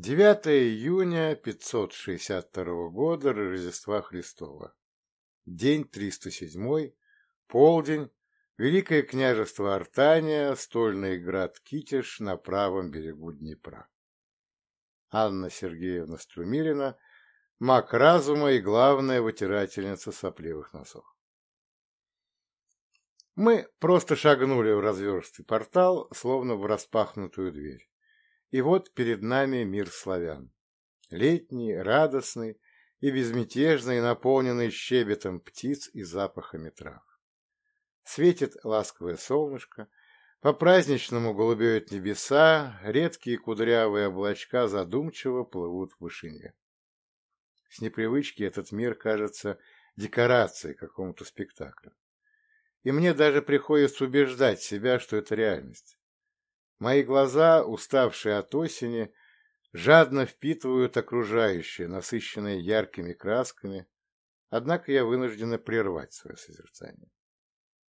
9 июня 562 года Рождества Христова. День 307, полдень, Великое княжество Артания, стольный град Китеж на правом берегу Днепра. Анна Сергеевна Струмилина, маг разума и главная вытирательница сопливых носов. Мы просто шагнули в разверстый портал, словно в распахнутую дверь. И вот перед нами мир славян. Летний, радостный и безмятежный, наполненный щебетом птиц и запахами трав. Светит ласковое солнышко, по-праздничному голубеют небеса, редкие кудрявые облачка задумчиво плывут в вышине. С непривычки этот мир кажется декорацией какому-то спектаклю. И мне даже приходится убеждать себя, что это реальность. Мои глаза, уставшие от осени, жадно впитывают окружающее, насыщенное яркими красками, однако я вынуждена прервать свое созерцание.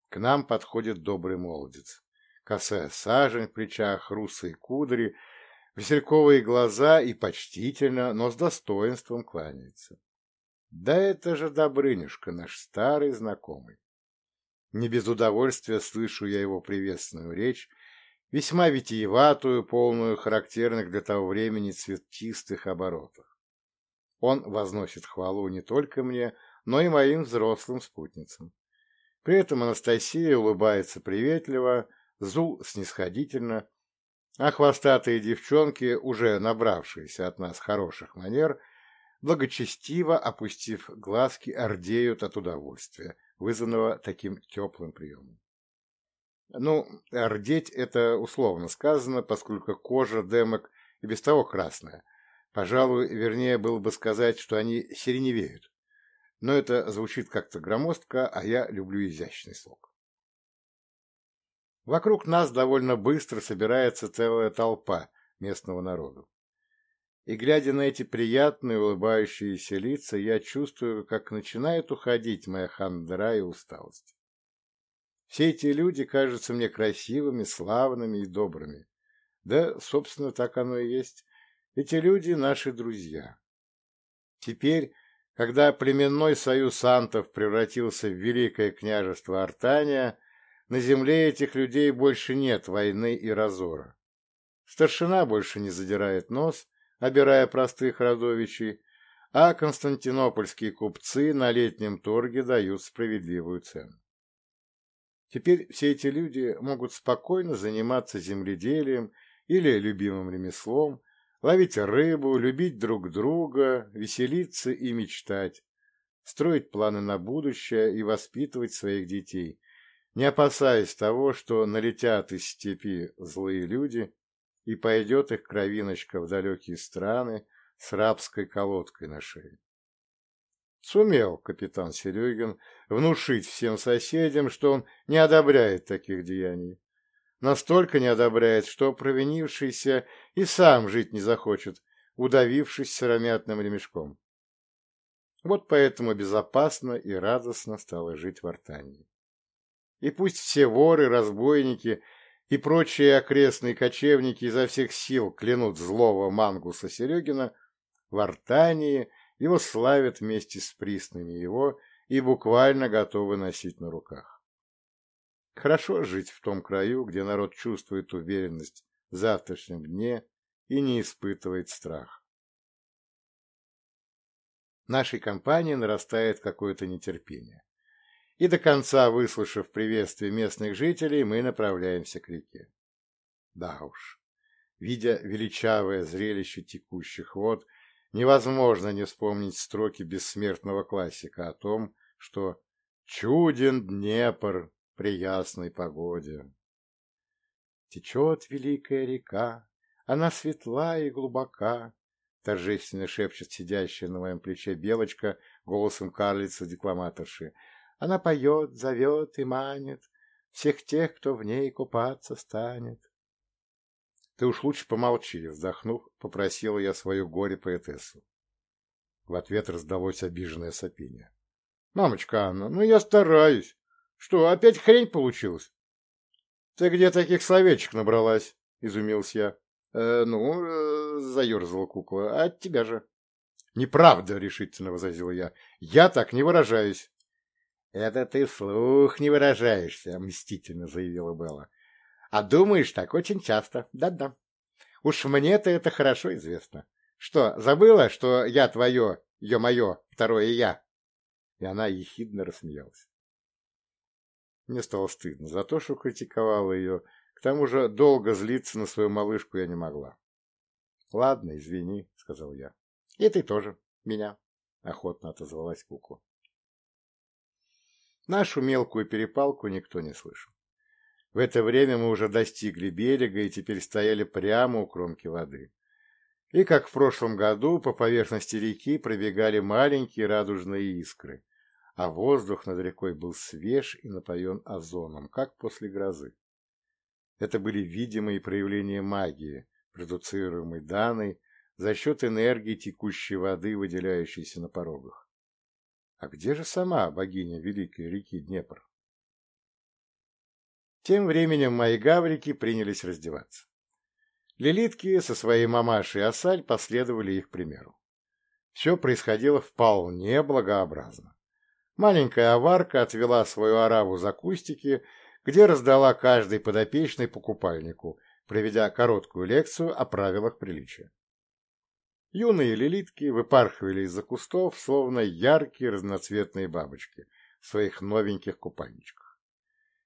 К нам подходит добрый молодец. Косая сажень в плечах, русые кудри, васильковые глаза и почтительно, но с достоинством кланяется. Да это же Добрынюшка, наш старый знакомый. Не без удовольствия слышу я его приветственную речь, весьма витиеватую, полную характерных для того времени цветчистых оборотов. Он возносит хвалу не только мне, но и моим взрослым спутницам. При этом Анастасия улыбается приветливо, Зул снисходительно, а хвостатые девчонки, уже набравшиеся от нас хороших манер, благочестиво, опустив глазки, ордеют от удовольствия, вызванного таким теплым приемом. Ну, рдеть это условно сказано, поскольку кожа демок и без того красная. Пожалуй, вернее было бы сказать, что они сиреневеют. Но это звучит как-то громоздко, а я люблю изящный слог. Вокруг нас довольно быстро собирается целая толпа местного народа. И, глядя на эти приятные улыбающиеся лица, я чувствую, как начинает уходить моя хандра и усталость. Все эти люди кажутся мне красивыми, славными и добрыми. Да, собственно, так оно и есть. Эти люди — наши друзья. Теперь, когда племенной союз антов превратился в великое княжество Артания, на земле этих людей больше нет войны и разора. Старшина больше не задирает нос, обирая простых родовичей, а константинопольские купцы на летнем торге дают справедливую цену. Теперь все эти люди могут спокойно заниматься земледелием или любимым ремеслом, ловить рыбу, любить друг друга, веселиться и мечтать, строить планы на будущее и воспитывать своих детей, не опасаясь того, что налетят из степи злые люди и пойдет их кровиночка в далекие страны с рабской колодкой на шее. Сумел капитан Серегин внушить всем соседям, что он не одобряет таких деяний. Настолько не одобряет, что провинившийся и сам жить не захочет, удавившись сыромятным ремешком. Вот поэтому безопасно и радостно стало жить в Артании. И пусть все воры, разбойники и прочие окрестные кочевники изо всех сил клянут злого Мангуса Серегина, в Артании – его славят вместе с приснами его и буквально готовы носить на руках. Хорошо жить в том краю, где народ чувствует уверенность в завтрашнем дне и не испытывает страх. Нашей компании нарастает какое-то нетерпение. И до конца, выслушав приветствие местных жителей, мы направляемся к реке. Да уж, видя величавое зрелище текущих вод, невозможно не вспомнить строки бессмертного классика о том, что «чуден Днепр при ясной погоде». Течет великая река, она светла и глубока, торжественно шепчет сидящая на моем плече белочка голосом карлицы-декламаторши. Она поет, зовет и манит всех тех, кто в ней купаться станет. Ты уж лучше помолчи, вздохнув, попросила я свою горе-поэтессу. В ответ раздалось обиженное сопение. — Мамочка Анна, ну я стараюсь. Что, опять хрень получилась? — Ты где таких словечек набралась? — изумился я. — э, ну, э, заерзала кукла, от тебя же. Неправда, решительно возразила я. Я так не выражаюсь. Это ты вслух не выражаешься, мстительно заявила Белла. А думаешь так очень часто. Да-да. Уж мне-то это хорошо известно. Что, забыла, что я твое, ё-моё, второе я? И она ехидно рассмеялась. Мне стало стыдно за то, что критиковала ее. К тому же долго злиться на свою малышку я не могла. — Ладно, извини, — сказал я. — И ты тоже. Меня. — охотно отозвалась кукла. Нашу мелкую перепалку никто не слышал. В это время мы уже достигли берега и теперь стояли прямо у кромки воды. И, как в прошлом году, по поверхности реки пробегали маленькие радужные искры, а воздух над рекой был свеж и напоен озоном, как после грозы. Это были видимые проявления магии, продуцируемой Даной за счет энергии текущей воды, выделяющейся на порогах. А где же сама богиня Великой реки Днепр? Тем временем мои гаврики принялись раздеваться. Лилитки со своей мамашей Асаль последовали их примеру. Все происходило вполне благообразно. Маленькая аварка отвела свою ораву за кустики, где раздала каждый подопечный по купальнику, проведя короткую лекцию о правилах приличия. Юные лилитки выпархивали из-за кустов, словно яркие разноцветные бабочки в своих новеньких купальничках.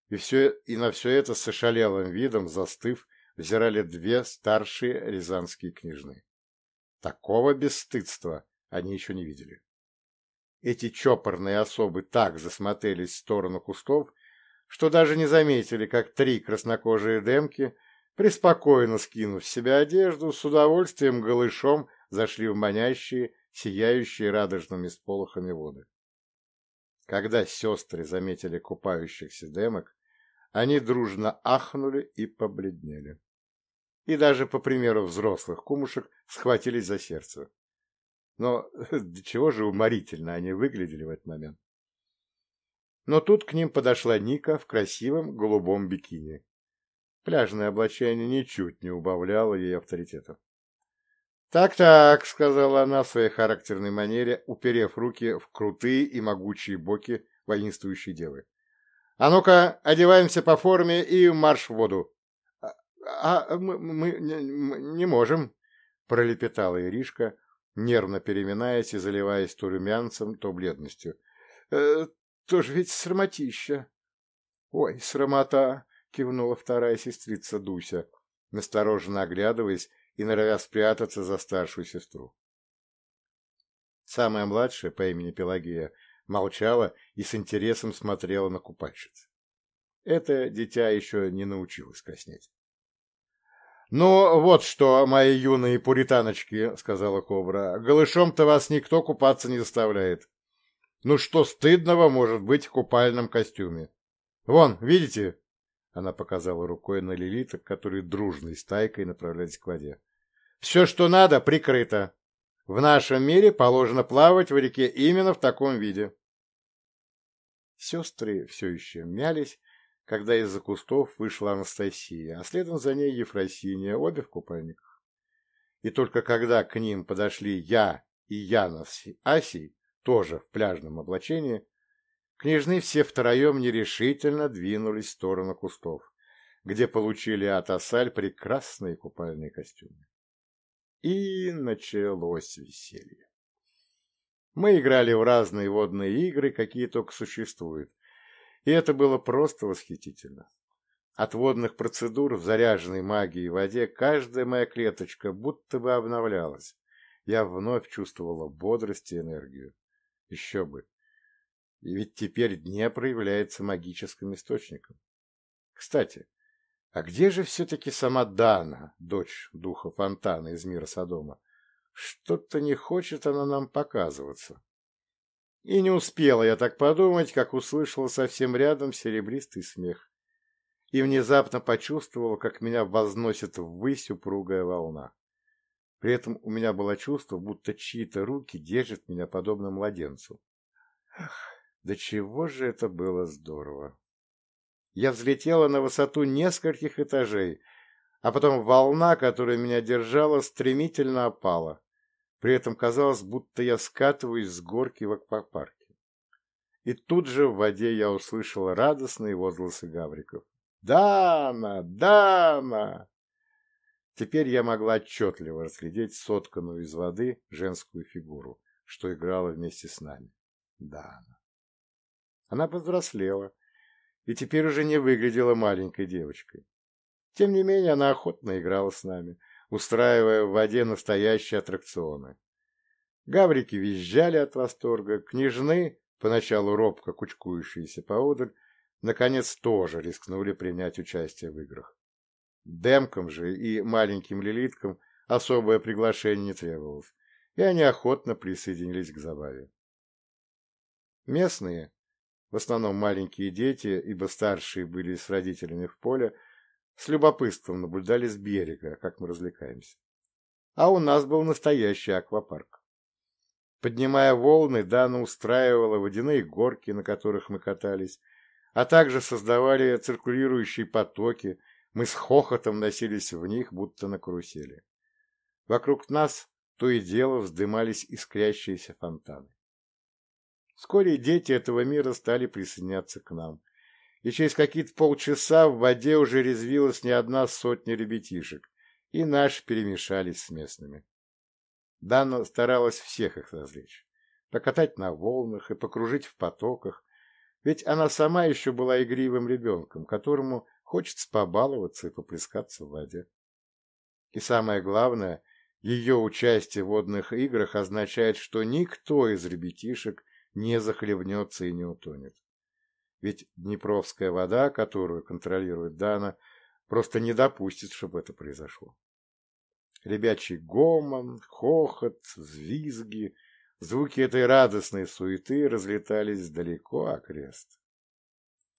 И, все, и на все это с ошалелым видом, застыв, взирали две старшие рязанские княжны. Такого бесстыдства они еще не видели. Эти чопорные особы так засмотрелись в сторону кустов, что даже не заметили, как три краснокожие демки, преспокойно скинув с себя одежду, с удовольствием голышом зашли в манящие, сияющие радужными сполохами воды. Когда сестры заметили купающихся демок, они дружно ахнули и побледнели. И даже, по примеру взрослых кумушек, схватились за сердце. Но до чего же уморительно они выглядели в этот момент. Но тут к ним подошла Ника в красивом голубом бикини. Пляжное облачение ничуть не убавляло ей авторитета. «Так-так», — сказала она в своей характерной манере, уперев руки в крутые и могучие боки воинствующей девы. А ну-ка, одеваемся по форме и марш в воду. А, а мы, мы не, не можем, пролепетала Иришка, нервно переминаясь и заливаясь то румянцем, то бледностью. Э, тоже ведь срамотища. Ой, срамота, кивнула вторая сестрица Дуся, настороженно оглядываясь и норовя спрятаться за старшую сестру. Самая младшая по имени Пелагея молчала и с интересом смотрела на купальщиц. Это дитя еще не научилось краснеть. — Ну, вот что, мои юные пуританочки, — сказала Кобра, — голышом-то вас никто купаться не заставляет. Ну что стыдного может быть в купальном костюме? Вон, видите? Она показала рукой на лилиток, которые дружной стайкой направлялись к воде. Все, что надо, прикрыто. В нашем мире положено плавать в реке именно в таком виде. Сестры все еще мялись, когда из-за кустов вышла Анастасия, а следом за ней Ефросиния, обе в купальниках. И только когда к ним подошли я и Яна с Асей, тоже в пляжном облачении, княжны все втроем нерешительно двинулись в сторону кустов, где получили от Асаль прекрасные купальные костюмы. И началось веселье. Мы играли в разные водные игры, какие только существуют. И это было просто восхитительно. От водных процедур в заряженной магией воде каждая моя клеточка будто бы обновлялась. Я вновь чувствовала бодрость и энергию. Еще бы. И ведь теперь Днепр является магическим источником. Кстати, а где же все-таки сама Дана, дочь духа фонтана из мира Содома? Что-то не хочет она нам показываться. И не успела я так подумать, как услышала совсем рядом серебристый смех. И внезапно почувствовала, как меня возносит ввысь упругая волна. При этом у меня было чувство, будто чьи-то руки держат меня подобно младенцу. Ах, да чего же это было здорово! Я взлетела на высоту нескольких этажей, а потом волна, которая меня держала, стремительно опала. При этом казалось, будто я скатываюсь с горки в аквапарке. И тут же в воде я услышал радостные возгласы гавриков. «Дана! Дана!» Теперь я могла отчетливо разглядеть сотканную из воды женскую фигуру, что играла вместе с нами. Дана. Она повзрослела и теперь уже не выглядела маленькой девочкой. Тем не менее, она охотно играла с нами, устраивая в воде настоящие аттракционы. Гаврики визжали от восторга, княжны, поначалу робко кучкующиеся поодаль, наконец тоже рискнули принять участие в играх. Демкам же и маленьким лилиткам особое приглашение не требовалось, и они охотно присоединились к забаве. Местные, в основном маленькие дети, ибо старшие были с родителями в поле, с любопытством наблюдали с берега, как мы развлекаемся. А у нас был настоящий аквапарк. Поднимая волны, Дана устраивала водяные горки, на которых мы катались, а также создавали циркулирующие потоки, мы с хохотом носились в них, будто на карусели. Вокруг нас то и дело вздымались искрящиеся фонтаны. Вскоре дети этого мира стали присоединяться к нам, и через какие-то полчаса в воде уже резвилась не одна сотня ребятишек, и наши перемешались с местными. Дана старалась всех их развлечь, покатать на волнах и покружить в потоках, ведь она сама еще была игривым ребенком, которому хочется побаловаться и поплескаться в воде. И самое главное, ее участие в водных играх означает, что никто из ребятишек не захлебнется и не утонет. Ведь Днепровская вода, которую контролирует Дана, просто не допустит, чтобы это произошло. Ребячий гомон, хохот, взвизги, звуки этой радостной суеты разлетались далеко окрест.